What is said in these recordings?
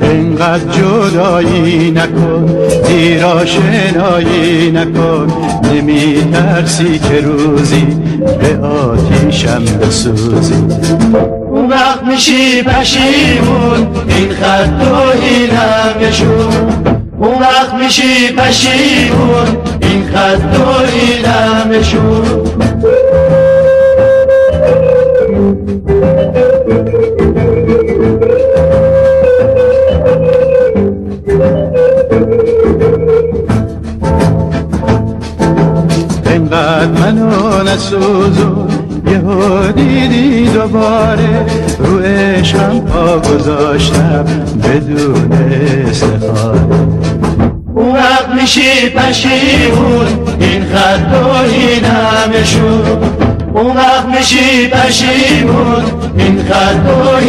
اینقدر جدایی نکن. دیرا شنایی نکن. نمی ترسی که روزی به آتیشم بسوزی. اون وقت میشی پشیمون این خط و اینم نشون اون وقت میشی پشیمون این خط و اینم نشون منو نسوزون یهو دیدی دوباره رو عشقم پا گذاشتم بدون استخاره اون وقت میشی پشیمون این خط و اینم نشون اون وقت میشی پشیمون این خط و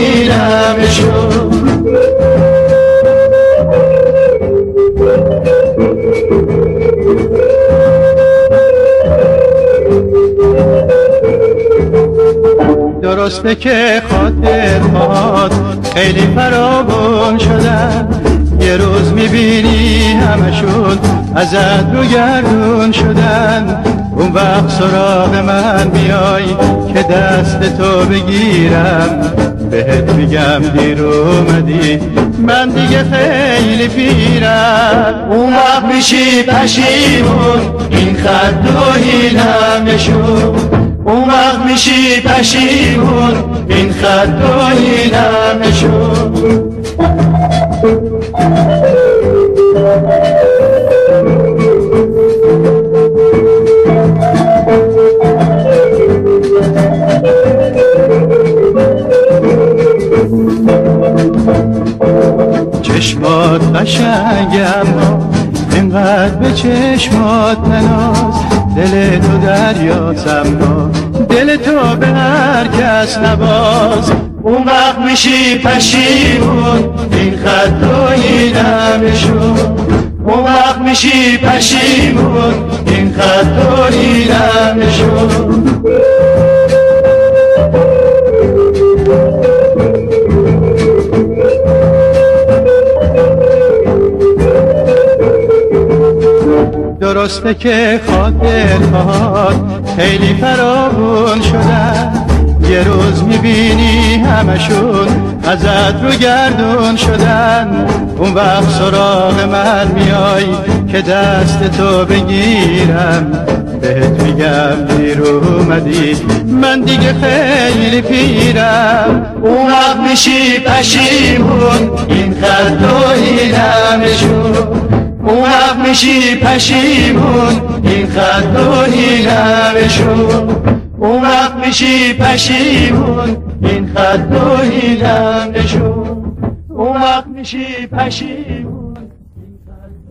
درسته که خاطرات خیلی فراوان شدن یه روز می‌بینی همشون ازت رو گردون شدن. اون وقت سراغ من میای که دست تو بگیرم. بهت میگم دیر اومدی من دیگه خیلی پیرم. اون وقت میشی پشیمون این خط و نشون اون وقت میشی پشیمون این خط و نشون چشمات قشنگ اما اینقدر به چشمات نناز. دل تو دریا سما دل تو به هر کس نباز اون وقت میشی پشیمون. این خط و نشون اون وقت میشی پشیمون. این خط و نشون درسته که خاطرات خیلی فراوون شدن یه روز می‌بینی همشون ازت رو گردون شدن. اون وقت سراغ من میای که دست تو بگیرم. بهت میگم دیر اومدی. من دیگه خیلی پیرم. اون وقت میشی پشیمون. این خط و اینم نشون اون وقت میشی پشیمون این خط و نشون اون وقت میشی پشیمون این خط و نشون اون وقت میشی پشیمون.